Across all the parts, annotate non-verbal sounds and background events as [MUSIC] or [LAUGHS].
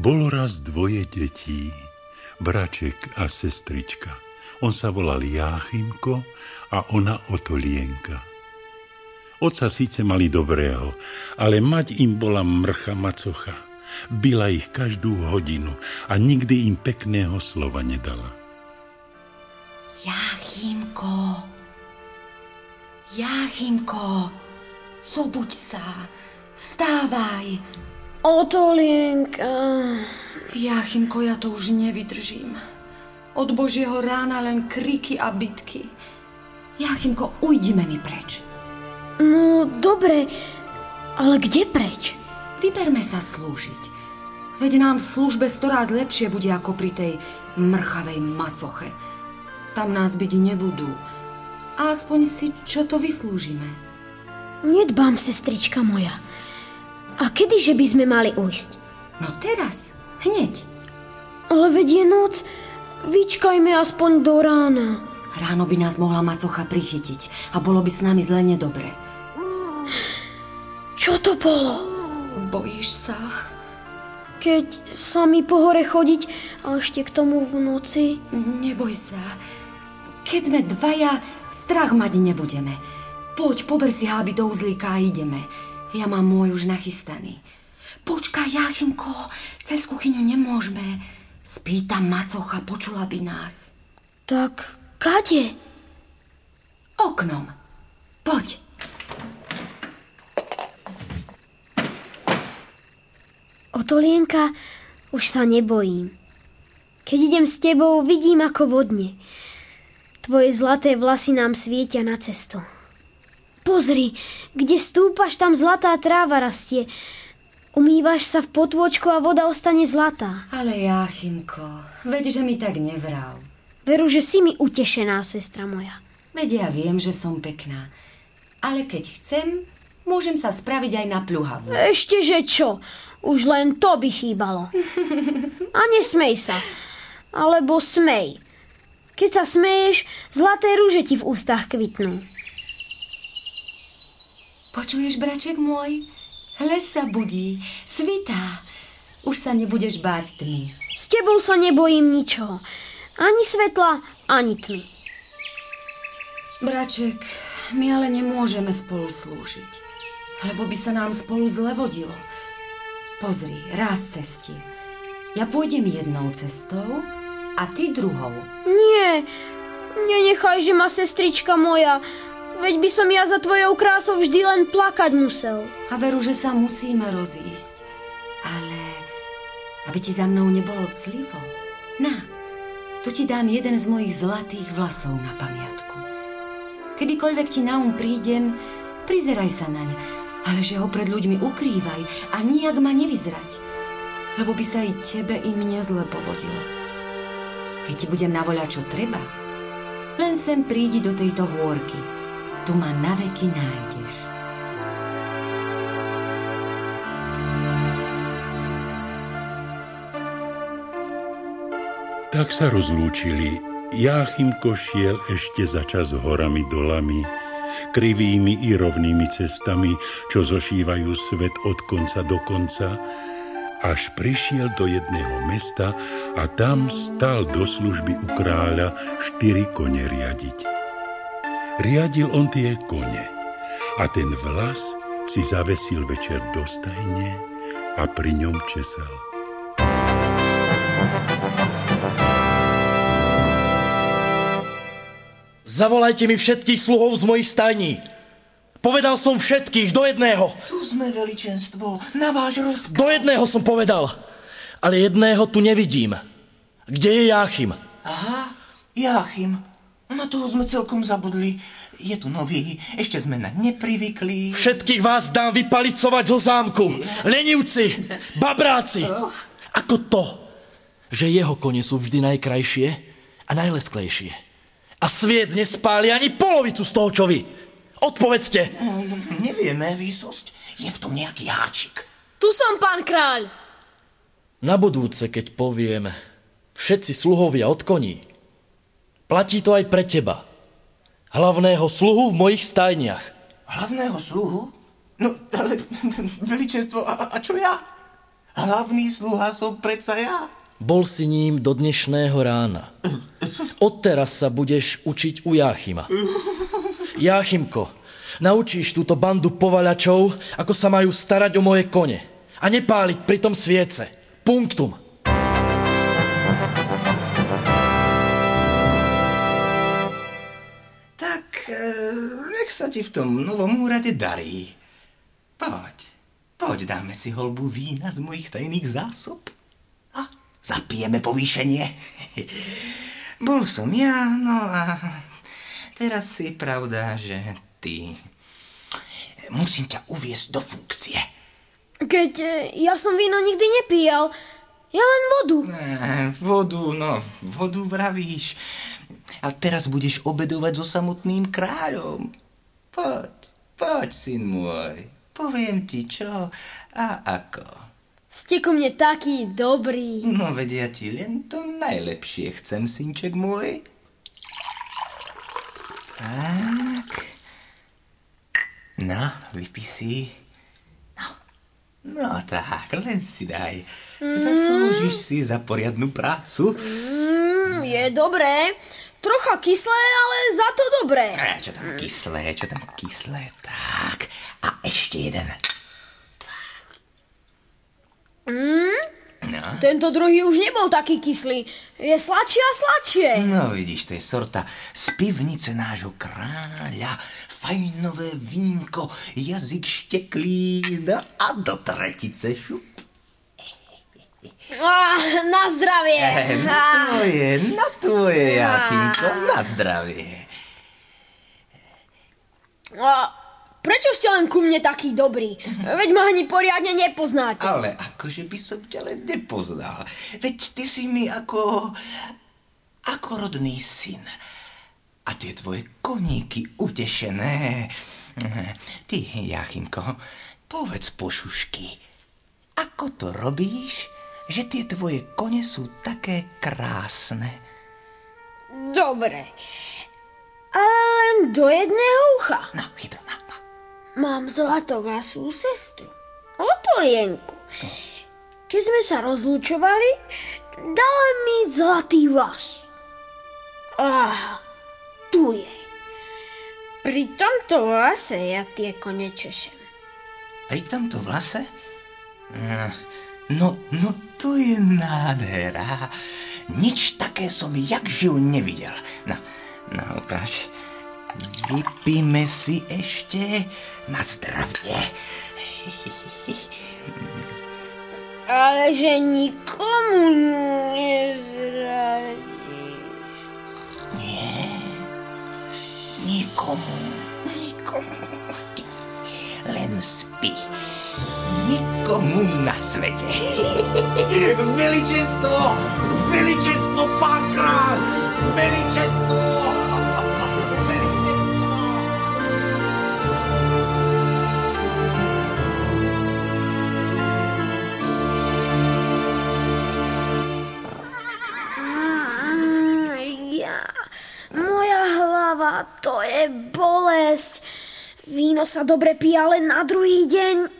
Bolo raz dvoje detí, braček a sestrička. On sa volal Jáchymko a ona Otolienka. Oca síce mali dobrého, ale mať im bola mrcha macocha. Byla ich každú hodinu a nikdy im pekného slova nedala. Jáchymko, Jáchymko, zobuď sa, vstávaj, Otolienka. Jachimko, ja to už nevydržím. Od Božieho rána len kriky a bitky. Jachimko, ujdime mi preč. No, dobre, ale kde preč? Vyberme sa slúžiť. Veď nám v službe storaz lepšie bude ako pri tej mrchavej macoche. Tam nás byť nebudú. A aspoň si čo to vyslúžime. Nedbám, sestrička moja. Kedyže by sme mali ujsť? No teraz, hneď. Ale veď je noc, vyčkajme aspoň do rána. Ráno by nás mohla macocha prichytiť a bolo by s nami zle nedobre. Čo to bolo? Bojíš sa? Keď sa mi po hore chodiť a ešte k tomu v noci? Neboj sa. Keď sme dvaja, strach mať nebudeme. Poď, pober si háby do uzlíka a ideme. Ja mám môj už nachystaný. Počkaj, Jachimko, cez kuchyňu nemôžeme. Spýtam macocha, počula by nás. Tak kade? Oknom. Poď. Otolienka, už sa nebojím. Keď idem s tebou, vidím ako vodne. Tvoje zlaté vlasy nám svietia na cestu. Pozri, kde stúpaš, tam zlatá tráva rastie. Umývaš sa v potôčku a voda ostane zlatá. Ale Jáchymko, veď, že mi tak nevral. Veru, že si mi utešená, sestra moja. Veď ja viem, že som pekná. Ale keď chcem, môžem sa spraviť aj na pľuhavu. Ešte, že čo? Už len to by chýbalo. [LAUGHS] A nesmej sa. Alebo smej. Keď sa smeješ, zlaté rúže ti v ústach kvitnú. Počuješ, braček môj? Les sa budí, svitá. Už sa nebudeš báť tmy. S tebou sa nebojím ničoho. Ani svetla, ani tmy. Braček, my ale nemôžeme spolu slúžiť, lebo by sa nám spolu zle vodilo. Pozri, raz cestie. Ja pôjdem jednou cestou a ty druhou. Nie, nenechaj, že ma sestrička moja Veď by som ja za tvojou krásou vždy len plakať musel. A veru, že sa musíme rozísť. Ale aby ti za mnou nebolo clivo. Na, tu ti dám jeden z mojich zlatých vlasov na pamiatku. Kedykoľvek ti na um prídem, prizeraj sa naň, ale že ho pred ľuďmi ukrývaj a nijak ma nevyzrať, lebo by sa i tebe, i mne zle povodilo. Keď ti budem navoľať, čo treba, len sem prídi do tejto hôrky – tu ma naveky nájdeš. Tak sa rozlúčili. Jáchymko šiel ešte za čas horami dolami, krivými i rovnými cestami, čo zošívajú svet od konca do konca, až prišiel do jedného mesta a tam stal do služby u kráľa štyri kone riadiť. Riadil on tie kone a ten vlas si zavesil večer do stajne a pri ňom česal. Zavolajte mi všetkých sluhov z mojich stajní. Povedal som všetkých, do jedného. Tu sme, veličenstvo, na váš rozkaz. Do jedného som povedal, ale jedného tu nevidím. Kde je Jáchym? Aha, Jáchym. Na toho sme celkom zabudli. Je tu nový, ešte sme na neprivykli. Všetkých vás dám vypalicovať zo zámku. Lenivci, babráci. Ako to, že jeho kone sú vždy najkrajšie a najlesklejšie. A sviec nespáli ani polovicu z toho, čo vy. Odpovedzte. Nevieme, výsosť. Je v tom nejaký háčik. Tu som, pán kráľ. Na budúce, keď poviem, všetci sluhovia od koní, Platí to aj pre teba. Hlavného sluhu v mojich stajniach. Hlavného sluhu? No, ale [LAUGHS] veličenstvo, a, a čo ja? Hlavný sluha som predsa ja. Bol si ním do dnešného rána. Odteraz sa budeš učiť u Jáchyma. Jáchymko, naučíš túto bandu povaľačov, ako sa majú starať o moje kone. A nepáliť pritom sviece. Punktum. Nech sa ti v tom novom úrade darí. Poď, poď dáme si holbu vína z mojich tajných zásob a zapijeme povýšenie. [LAUGHS] Bol som ja, no a teraz si pravda, že ty... Musím ťa uviesť do funkcie. Keď e, ja som víno nikdy nepíjal, ja len vodu. Eh, Vodu, no, vodu vravíš. A teraz budeš obedovať so samotným kráľom. Poď, poď, syn môj. Poviem ti čo a ako. Ste ku mne taký dobrý. No vedia ti len to najlepšie chcem, synček môj. Tak. No, vypí si. No, no tak, len si daj. Zaslúžiš si za poriadnu prácu. Mm, je dobré. Trocha kyslé, ale za to dobré. A čo tam kyslé, čo tam kyslé, tak. A ešte jeden. Mm, No. tento druhý už nebol taký kyslý. Je sladšie a sladšie. No vidíš, to je sorta z pivnice nášho kráľa. Fajnové vínko, jazyk šteklý, no a do tretice šup. Na zdravie. Na tvoje, na tvoje, Jachimko, na zdravie. A prečo ste len ku mne taký dobrý? Veď ma ani poriadne nepoznáte. Ale akože by som ťa len nepoznal. Veď ty si mi ako... ako rodný syn. A tie tvoje koníky utešené. Ty, Jachimko, povedz pošušky, ako to robíš, že tie tvoje kone sú také krásne? Dobre. Ale len do jedného ucha. No, chytro, no, no. Mám zlatovlasú sestru. Otolienku. Keď sme sa rozlúčovali, dala mi zlatý vlas. Ah, tu je. Pri tomto vlase ja tie kone češem. Pri tomto vlase? Mm, No, no to je nádhera. Nič také som jak živ nevidel. No, no ukáž. Vypíme si ešte na zdravie. Ale že nikomu nezradíš. Nikomu, nikomu. Len spí. Nikomu na svete. [LAUGHS] Veličenstvo, veličenstvo, pán kráľ, veličenstvo. [LAUGHS] Veličenstvo. Ja, moja hlava, to je bolesť. Víno sa dobre pije len na druhý deň.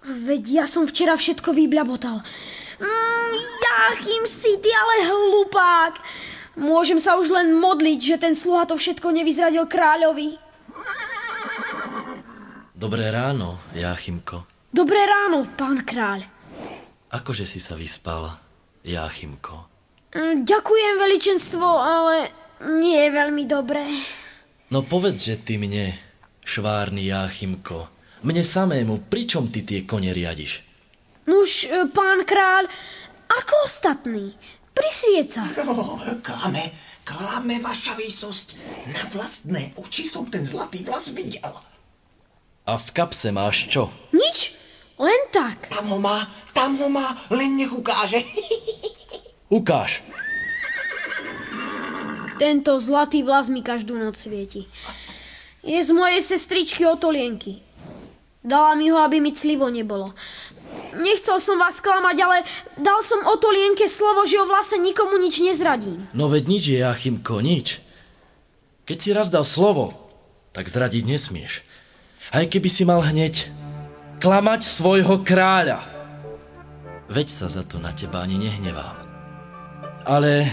Veď ja som včera všetko vybľabotal. Mm, Jachim si ty ale hlupák. Môžem sa už len modliť, že ten sluha to všetko nevyzradil kráľovi. Dobré ráno, Jáchymko. Dobré ráno, pán kráľ. Akože si sa vyspala, Jáchymko? Mm, Ďakujem, veličenstvo, ale nie je veľmi dobré. No povedz, že ty mne, švárny Jáchymko, mne samému, pričom ty tie kone riadiš? Nuž, e, pán kráľ, ako ostatní, pri sviecach. No, klame, klame vaša výsosť. Na vlastné oči som ten zlatý vlas videl. A v kapse máš čo? Nič, len tak. Tam ho má, tam ho má, len nech ukáže. Ukáž. Tento zlatý vlas mi každú noc svieti. Je z mojej sestričky Otolienky. Dala mi ho, aby mi clivo nebolo. Nechcel som vás klamať, ale dal som Otolienke slovo, že o vlase nikomu nič nezradím. No veď nič, Jáchymko, nič. Keď si raz dal slovo, tak zradiť nesmieš. Aj keby si mal hneď klamať svojho kráľa. Veď sa za to na teba ani nehnevám. Ale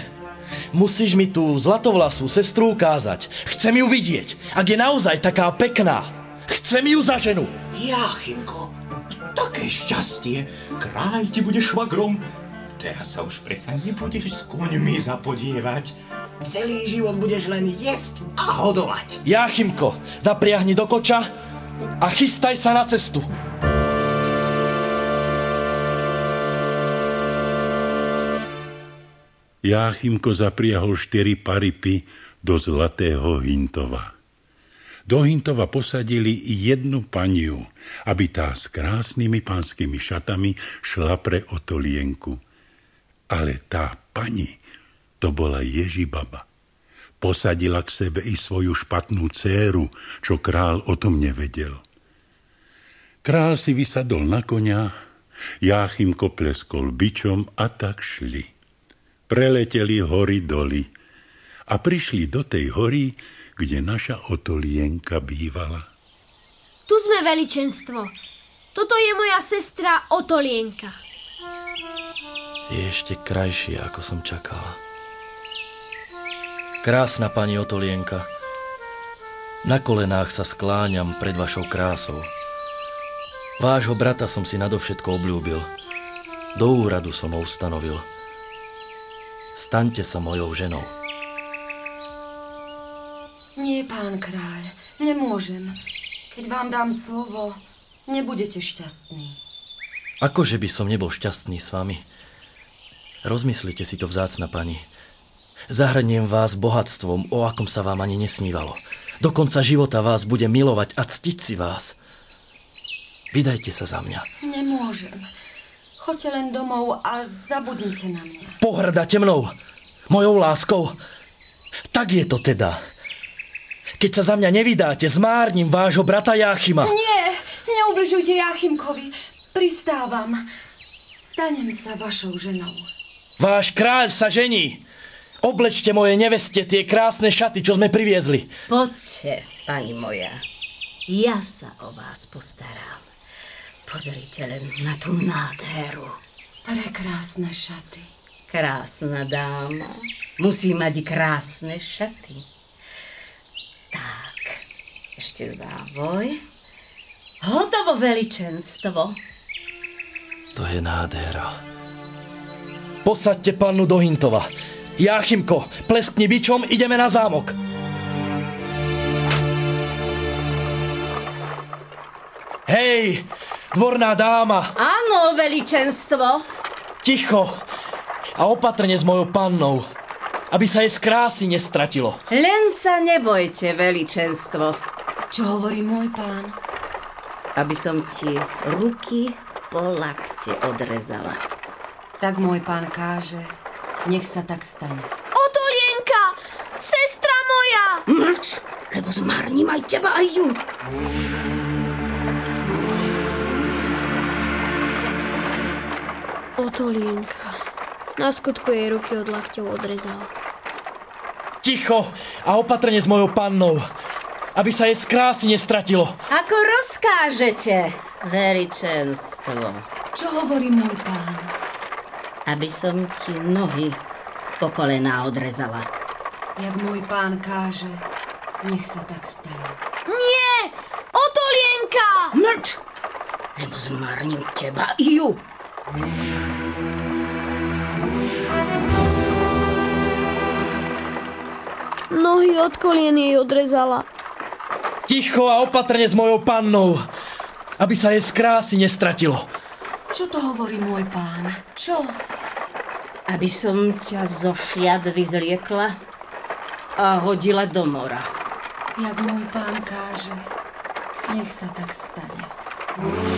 musíš mi tú zlatovlasú sestru ukázať. Chcem ju vidieť. Ak je naozaj taká pekná, chcem ju za ženu. Jáchymko, také šťastie. Kráľ ti bude švagrom. Teraz sa už predsa nebudeš s koňmi zapodievať. Celý život budeš len jesť a hodovať. Jáchymko, zapriahni do koča a chystaj sa na cestu. Jáchymko zapriahol štyri paripy do zlatého Hintova. Do Hintova posadili jednu paniu, aby tá s krásnymi pánskymi šatami šla pre otolienku. Ale tá pani, to bola Ježibaba. Posadila k sebe i svoju špatnú céru, čo král o tom nevedel. Král si vysadol na konia, Jáchymko pleskol bičom a tak šli preleteli hory doly a prišli do tej hory, kde naša otolienka bývala. Tu sme veličenstvo. Toto je moja sestra Otolienka. Je ešte krajšie, ako som čakala. Krásna pani Otolienka, na kolenách sa skláňam pred vašou krásou. Vášho brata som si nadovšetko obľúbil. Do úradu som ho ustanovil – Staňte sa mojou ženou. Nie, pán kráľ, nemôžem. Keď vám dám slovo, nebudete šťastný. Akože by som nebol šťastný s vami? Rozmyslite si to vzácna pani. Zahrniem vás bohatstvom, o akom sa vám ani nesnívalo. Do konca života vás bude milovať a ctiť si vás. Vydajte sa za mňa. Nemôžem. Choďte len domov a zabudnite na mňa. Pohrdate mnou? Mojou láskou? Tak je to teda. Keď sa za mňa nevydáte, zmárnim vášho brata Jáchyma. Nie, neubližujte Jáchymkovi. Pristávam. Stanem sa vašou ženou. Váš kráľ sa žení. Oblečte moje neveste tie krásne šaty, čo sme priviezli. Poďte, pani moja. Ja sa o vás postarám. Pozrite len na tú nádheru. Prekrásne šaty. Krásna dáma. Musí mať krásne šaty. Tak, ešte závoj. Hotovo veličenstvo. To je nádhera. Posaďte pannu do Hintova. Jáchymko, pleskni bičom, ideme na zámok. Hej, dvorná dáma. Áno, veličenstvo. Ticho a opatrne s mojou pannou, aby sa jej z krásy nestratilo. Len sa nebojte, veličenstvo. Čo hovorí môj pán? Aby som ti ruky po lakte odrezala. Tak môj pán káže, nech sa tak stane. Otolienka! Sestra moja! Mlč, lebo zmarním aj teba, aj ju. Otolienka. Na skutku jej ruky od lakťov odrezala. Ticho a opatrne s mojou pannou, aby sa jej z krásy nestratilo. Ako rozkážete, veličenstvo. Čo hovorí môj pán? Aby som ti nohy po kolená odrezala. Jak môj pán káže, nech sa tak stane. Nie! Otolienka! Mlč, lebo zmarním teba i ju. Nohy od kolien jej odrezala. Ticho a opatrne s mojou pannou, aby sa jej z krásy nestratilo. Čo to hovorí môj pán? Čo? Aby som ťa zo šiat vyzliekla a hodila do mora. Jak môj pán káže, nech sa tak stane. Otolienka!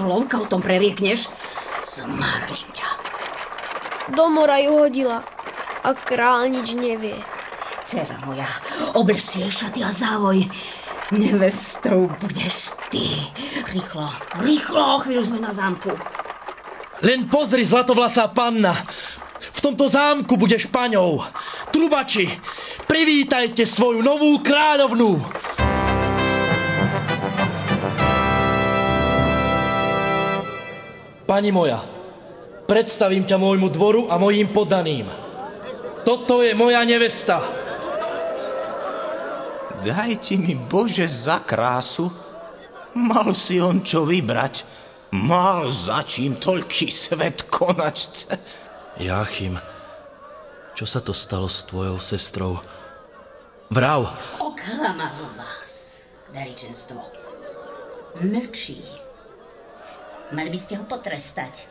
Slovka o tom preriekneš? Zmarním ťa. Do mora ju hodila. A král nič nevie. Cera moja, obleč si jej šaty a závoj. Nevestou budeš ty. Rýchlo, rýchlo, chvíľu sme na zámku. Len pozri, zlatovlasá panna. V tomto zámku budeš paňou. Trubači, privítajte svoju novú kráľovnú. Pani moja, predstavím ťa môjmu dvoru a mojim podaným. Toto je moja nevesta. Dajte mi, Bože, za krásu. Mal si on čo vybrať. Mal za čím toľký svet konať. Jáchym, čo sa to stalo s tvojou sestrou? Vrav. Oklamalo vás, veličenstvo. Mlčí. Mali by ste ho potrestať.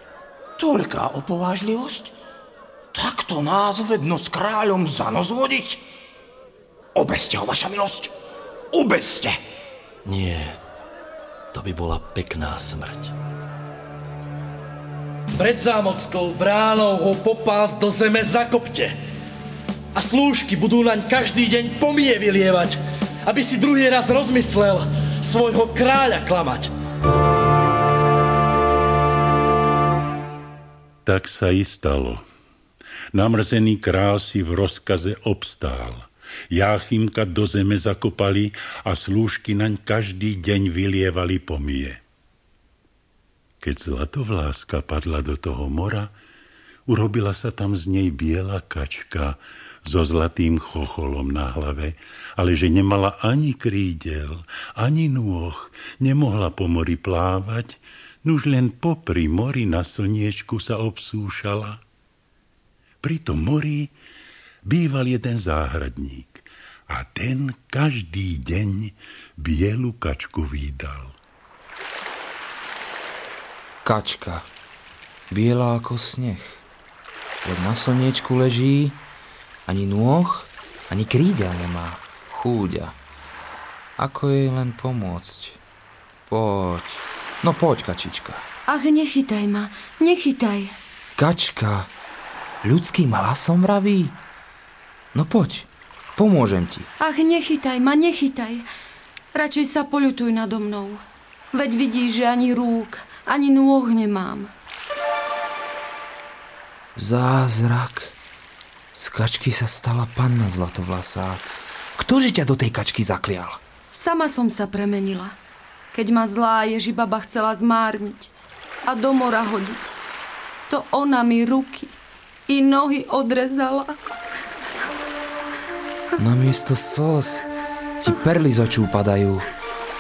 Toľká opovážlivosť? Takto nás vedno s kráľom za nos vodiť? Obeste ho, vaša milosť. Obeste. Nie, to by bola pekná smrť. Pred zámockou bránou ho popás do zeme zakopte. A slúžky budú naň každý deň pomie vylievať, aby si druhý raz rozmyslel svojho kráľa klamať. Tak sa i stalo. Namrzený král si v rozkaze obstál. Jáchymka do zeme zakopali a slúžky naň každý deň vylievali pomie. Keď zlatovláska padla do toho mora, urobila sa tam z nej biela kačka so zlatým chocholom na hlave, ale že nemala ani krídel, ani nôh, nemohla po mori plávať, nuž len popri mori na slniečku sa obsúšala. Pri tom mori býval jeden záhradník a ten každý deň bielu kačku výdal. Kačka, biela ako sneh. Len na slniečku leží, ani nôh, ani krídel nemá. Chúďa. Ako jej len pomôcť? Poď. No poď, kačička. Ach, nechytaj ma, nechytaj. Kačka, ľudským hlasom vraví? No poď, pomôžem ti. Ach, nechytaj ma, nechytaj. Radšej sa poľutuj nado mnou. Veď vidíš, že ani rúk, ani nôh nemám. Zázrak. Z kačky sa stala panna zlatovlasá. Ktože ťa do tej kačky zaklial? Sama som sa premenila. Keď ma zlá Ježibaba chcela zmárniť a do mora hodiť. To ona mi ruky i nohy odrezala. Namiesto slz ti perly z očú padajú.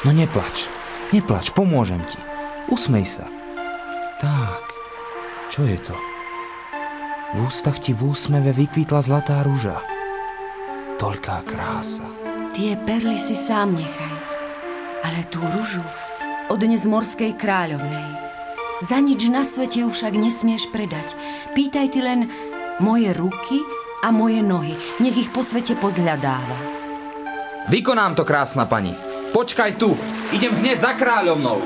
No neplač, neplač, pomôžem ti. Usmej sa. Tak, čo je to? V ústach ti v úsmeve vykvítla zlatá rúža. Toľká krása. Tie perly si sám nechaj. Ale tú rúžu odnes morskej kráľovnej. Za nič na svete ju však nesmieš predať. Pýtaj ty len moje ruky a moje nohy. Nech ich po svete pozhľadáva. Vykonám to, krásna pani. Počkaj tu, idem hneď za kráľovnou.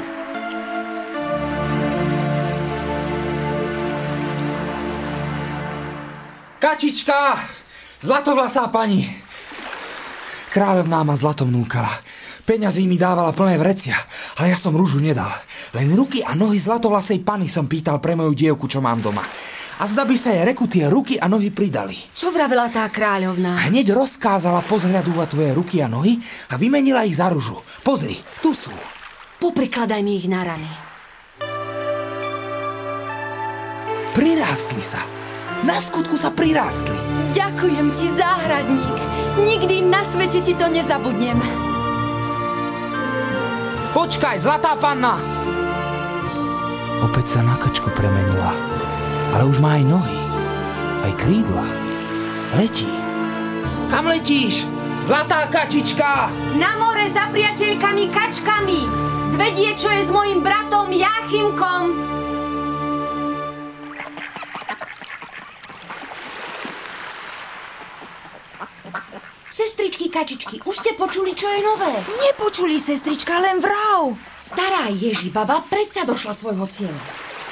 Kačička! Zlatovlasá pani! Kráľovná ma zlatom núkala. Peňazí mi dávala plné vrecia, ale ja som rúžu nedal. Len ruky a nohy zlatovlasej pani som pýtal pre moju dievku, čo mám doma. A zda by sa jej reku tie ruky a nohy pridali. Čo vravela tá kráľovná? Hneď rozkázala pozhľadúvať tvoje ruky a nohy a vymenila ich za ružu. Pozri, tu sú. Poprikladaj mi ich na rany. Prirástli sa. Na skutku sa prirástli. Ďakujem ti, záhradník. Nikdy na svete ti to nezabudnem. Počkaj, zlatá panna! Opäť sa na kačku premenila, ale už má aj nohy, aj krídla. Letí. Kam letíš? Zlatá kačička! Na more za priateľkami kačkami. Zvedie, čo je s mojim bratom Jáchymkom. Kačičky, už ste počuli, čo je nové? Nepočuli, sestrička, len vrav. Stará Ježibaba predsa došla svojho cieľa.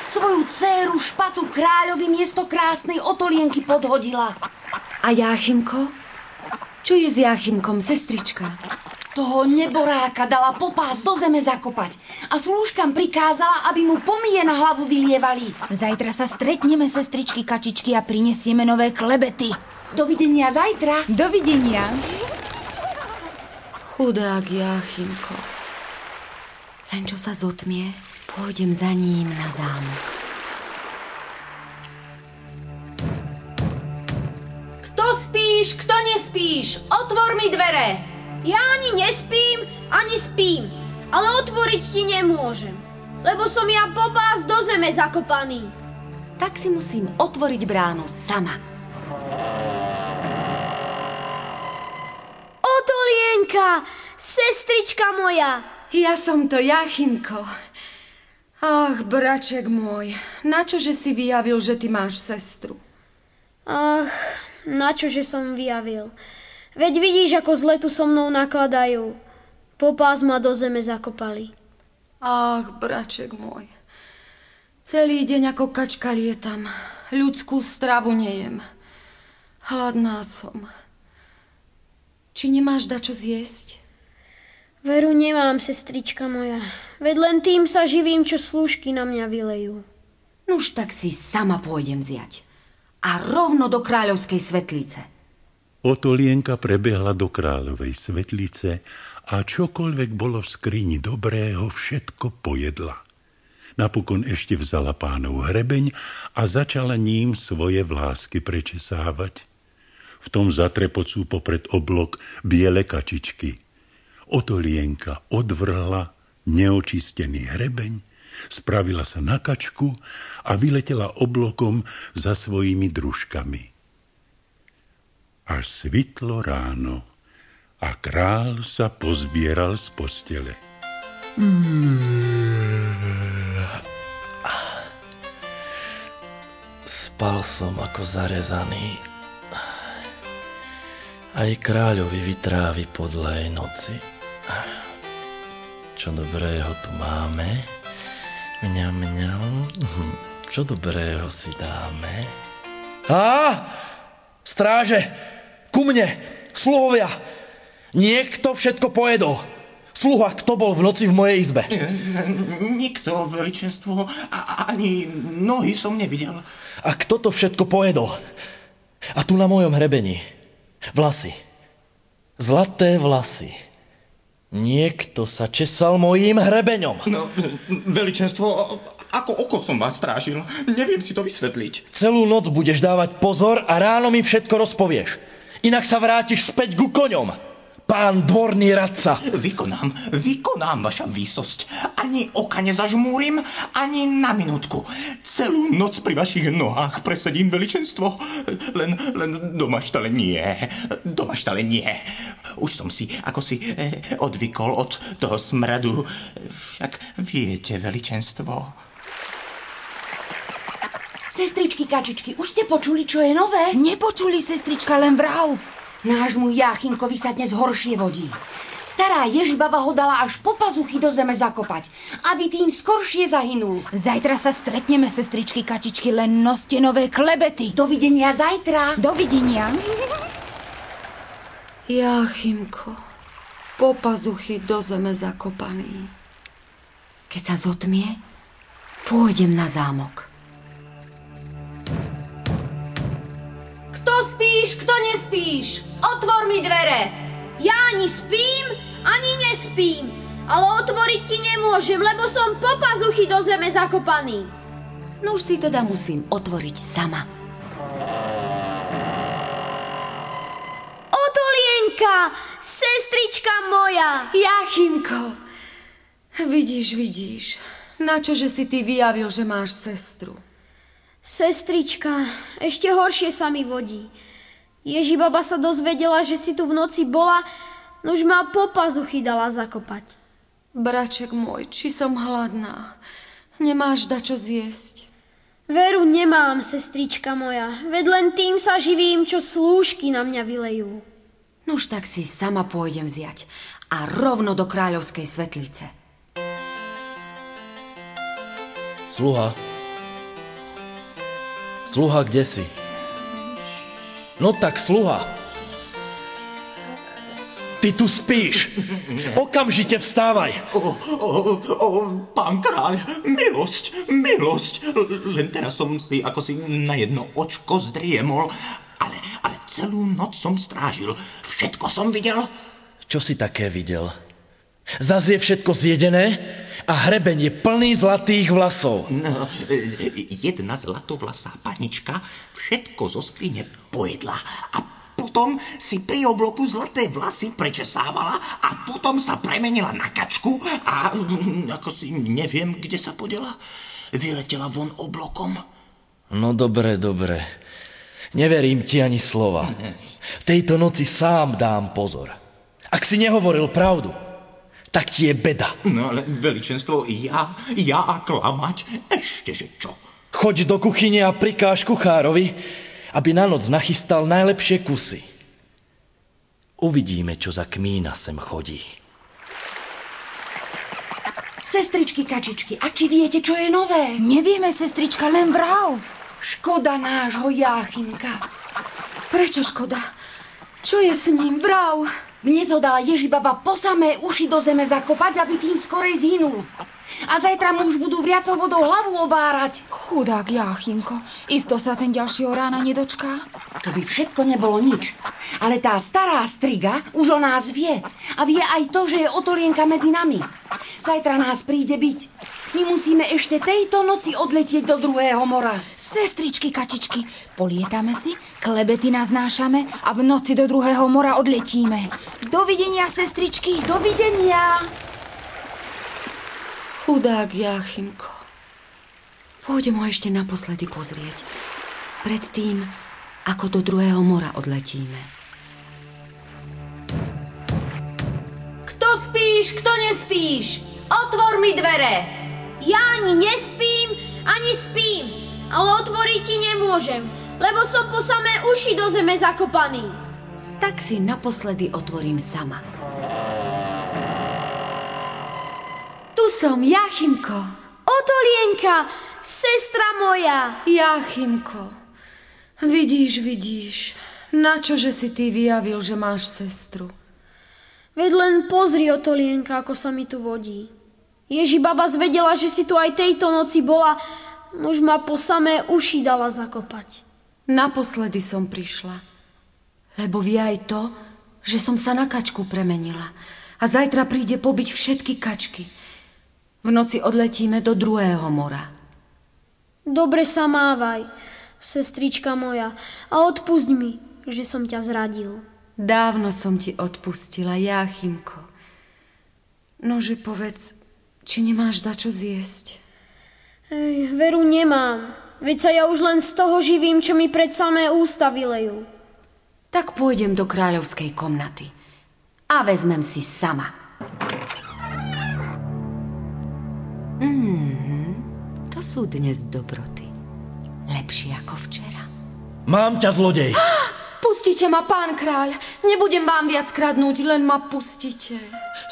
Svoju dceru špatu kráľovi miesto krásnej otolienky podhodila. A Jáchymko? Čo je s Jáchymkom, sestrička? Toho neboráka dala popás do zeme zakopať a slúžkam prikázala, aby mu pomie na hlavu vylievali. Zajtra sa stretneme, sestričky kačičky, a prinesieme nové klebety. Dovidenia zajtra. Dovidenia. Chudák Jáchymko. Len čo sa zotmie, pôjdem za ním na zámok. Kto spíš, kto nespíš? Otvor mi dvere! Ja ani nespím, ani spím, ale otvoriť ti nemôžem, lebo som ja popás do zeme zakopaný. Tak si musím otvoriť bránu sama. Otolienka, sestrička moja. Ja som to, Jachimko. Ach, braček môj, na si vyjavil, že ty máš sestru? Ach, na čo, že som vyjavil? Veď vidíš, ako zle tu so mnou nakladajú. Popás ma do zeme zakopali. Ach, braček môj. Celý deň ako kačka lietam. Ľudskú stravu nejem. Hladná som. Či nemáš dačo zjesť? Veru nemám, sestrička moja. Veď len tým sa živím, čo slúžky na mňa vylejú. Nuž tak si sama pôjdem zjať. A rovno do kráľovskej svetlice. Otolienka prebehla do kráľovej svetlice a čokoľvek bolo v skrini dobrého, všetko pojedla. Napokon ešte vzala pánov hrebeň a začala ním svoje vlásky prečesávať. V tom zatrepocú popred oblok biele kačičky. Otolienka odvrhla neočistený hrebeň, spravila sa na kačku a vyletela oblokom za svojimi družkami až svitlo ráno a král sa pozbieral z postele. Spal som ako zarezaný. Aj kráľovi vytrávi podlej noci. Čo dobrého tu máme? Mňam, mňam. Čo dobrého si dáme? Á! Stráže! Ku mne, sluhovia, niekto všetko pojedol. Sluha, kto bol v noci v mojej izbe? Nikto, veličenstvo, a, ani nohy som nevidel. A kto to všetko pojedol? A tu na mojom hrebení. Vlasy. Zlaté vlasy. Niekto sa česal mojím hrebeňom. No, veličenstvo, ako oko som vás strážil. Neviem si to vysvetliť. Celú noc budeš dávať pozor a ráno mi všetko rozpovieš. Inak sa vrátiš späť ku koňom. Pán dvorný radca. Vykonám, vykonám, vaša výsosť. Ani oka nezažmúrim, ani na minútku. Celú noc pri vašich nohách presedím veličenstvo. Len, len do maštale nie. Do maštale nie. Už som si, ako si eh, odvykol od toho smradu. Však viete, veličenstvo. Sestričky, kačičky, už ste počuli, čo je nové? Nepočuli, sestrička, len vrav. Nášmu Jáchymkovi sa dnes horšie vodí. Stará Ježibaba ho dala až po pazuchy do zeme zakopať, aby tým skoršie zahynul. Zajtra sa stretneme, sestričky, kačičky, len noste nové klebety. Dovidenia zajtra. Dovidenia. Jáchymko, po pazuchy do zeme zakopaný. Keď sa zotmie, pôjdem na zámok. Spíš, kto nespíš? Otvor mi dvere! Ja ani spím, ani nespím, ale otvoriť ti nemôžem, lebo som po pazuchy do zeme zakopaný. No už si teda musím otvoriť sama. Otolienka, sestrička moja! Jachimko, vidíš, vidíš, na čo, že si ty vyjavil, že máš sestru? Sestrička, ešte horšie sa mi vodí. Ježibaba sa dozvedela, že si tu v noci bola, no už ma po pazuchy dala zakopať. Braček môj, či som hladná. Nemáš dačo zjesť? Veru nemám, sestrička moja. Veď len tým sa živím, čo slúžky na mňa vylejú. Nuž tak si sama pôjdem zjať a rovno do kráľovskej svetlice. Sluha. Sluha, kde si? No tak sluha. Ty tu spíš. Okamžite vstávaj. O, o, o, pán kráľ, milosť, milosť. Len teraz som si ako si na jedno očko zdriemol, ale, ale celú noc som strážil. Všetko som videl. Čo si také videl? Zas je všetko zjedené a hrebeň je plný zlatých vlasov. No, jedna zlatovlasá panička všetko zo skrine pojedla a potom si pri obloku zlaté vlasy prečesávala a potom sa premenila na kačku a mm, ako si neviem, kde sa podela. Vyletela von oblokom. No dobre, dobre. Neverím ti ani slova. V tejto noci sám dám pozor. Ak si nehovoril pravdu, tak ti je beda. No ale veličenstvo, ja, ja klamať, ešte že čo? Choď do kuchyne a prikáž kuchárovi, aby na noc nachystal najlepšie kusy. Uvidíme, čo za kmína sem chodí. Sestričky, kačičky, a či viete, čo je nové? Nevieme, sestrička, len vrav. Škoda nášho Jáchymka. Prečo škoda? Čo je s ním? Vrav! Dnes ho dala Ježibaba po samé uši do zeme zakopať, aby tým skorej zhynul. A zajtra mu už budú vriacou vodou hlavu obárať. Chudák Jáchymko, isto sa ten ďalšieho rána nedočká. To by všetko nebolo nič. Ale tá stará striga už o nás vie. A vie aj to, že je otolienka medzi nami. Zajtra nás príde byť. My musíme ešte tejto noci odletieť do druhého mora. Sestričky, kačičky, polietame si, klebety naznášame a v noci do druhého mora odletíme. Dovidenia, sestričky. Dovidenia. Chudák Jáchymko. Pôjdem ho ešte naposledy pozrieť. Predtým, ako do druhého mora odletíme. Kto spíš, kto nespíš? Otvor mi dvere! Ja ani nespím, ani spím, ale otvoriť ti nemôžem, lebo som po samé uši do zeme zakopaný. Tak si naposledy otvorím sama. Tu som, Jachimko. Otolienka, sestra moja. Jachimko, vidíš, vidíš, na čo, že si ty vyjavil, že máš sestru? Veď len pozri, Otolienka, ako sa mi tu vodí. Ježi baba zvedela, že si tu aj tejto noci bola, už ma po samé uši dala zakopať. Naposledy som prišla, lebo vie aj to, že som sa na kačku premenila a zajtra príde pobiť všetky kačky – v noci odletíme do druhého mora. Dobre sa mávaj, sestrička moja, a odpust mi, že som ťa zradil. Dávno som ti odpustila, Jáchymko. Nože povedz, či nemáš dačo zjesť? Ej, veru nemám. Veď sa ja už len z toho živím, čo mi pred samé ústa vylejú. Tak pôjdem do kráľovskej komnaty a vezmem si sama. Mm, to sú dnes dobroty. Lepšie ako včera. Mám ťa, zlodej! [GASPS] Pustite ma, pán kráľ. Nebudem vám viac kradnúť, len ma pustite.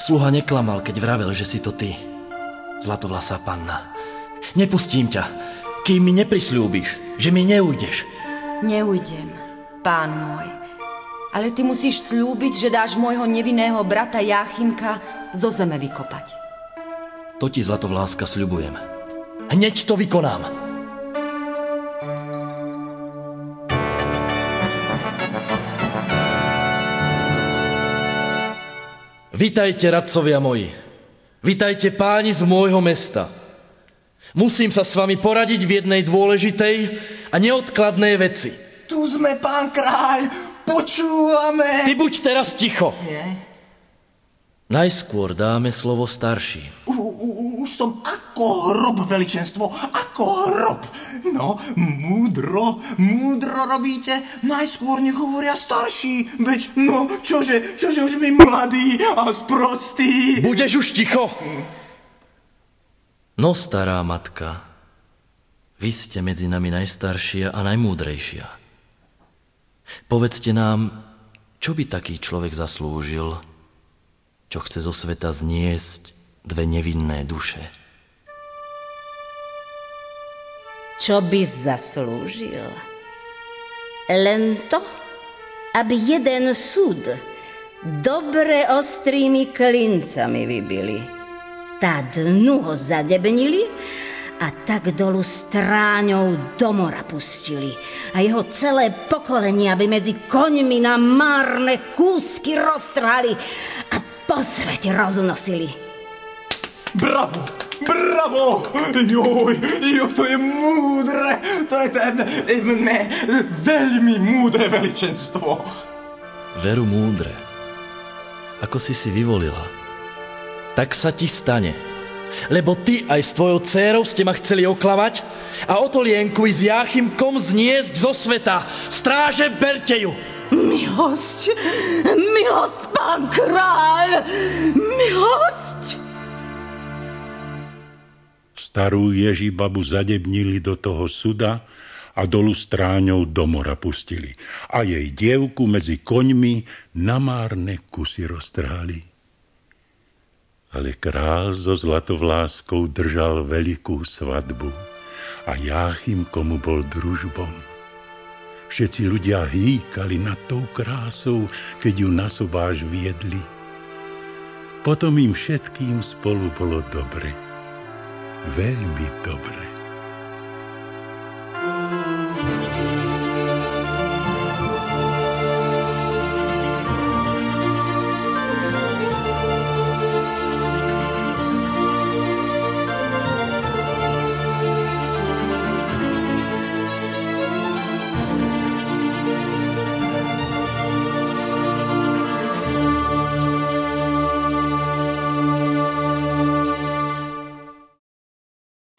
Sluha neklamal, keď vravel, že si to ty. Zlatovlasá panna. Nepustím ťa, kým mi neprisľúbiš, že mi neujdeš. Neujdem, pán môj. Ale ty musíš slúbiť, že dáš môjho nevinného brata Jáchymka zo zeme vykopať. To ti, Zlatovláska, sľubujem. Hneď to vykonám. Vítajte, radcovia moji. Vítajte, páni z môjho mesta. Musím sa s vami poradiť v jednej dôležitej a neodkladnej veci. Tu sme, pán kráľ, počúvame. Ty buď teraz ticho. Je? Najskôr dáme slovo starší. U, u, už som ako hrob, veličenstvo, ako hrob. No, múdro, múdro robíte. Najskôr nech hovoria starší. Veď, no, čože, čože už mi mladý a sprostý. Budeš už ticho. No, stará matka, vy ste medzi nami najstaršia a najmúdrejšia. Povedzte nám, čo by taký človek zaslúžil, čo chce zo sveta zniesť dve nevinné duše. Čo by zaslúžil? Len to, aby jeden súd dobre ostrými klincami vybili. Tá dnu ho zadebnili a tak dolu stráňou do mora pustili a jeho celé pokolenie, aby medzi koňmi na márne kúsky roztrhali a po svete roznosili. Bravo! Bravo! Joj, jo, to je múdre, to je ten, ne, veľmi múdre veličenstvo. Veru múdre, ako si si vyvolila, tak sa ti stane. Lebo ty aj s tvojou dcérou ste ma chceli oklavať a Otolienku i s Jáchymkom zniesť zo sveta. Stráže, berte ju! Milosť, milosť, pán kráľ, milosť! Starú Ježibabu zadebnili do toho suda a dolu stráňou do mora pustili. A jej dievku medzi koňmi na márne kusy roztrhali. Ale král so zlatovláskou držal veľkú svadbu a Jáchym komu bol družbom. Všetci ľudia hýkali nad tou krásou, keď ju na sobáž viedli. Potom im všetkým spolu bolo dobre veľmi dobre.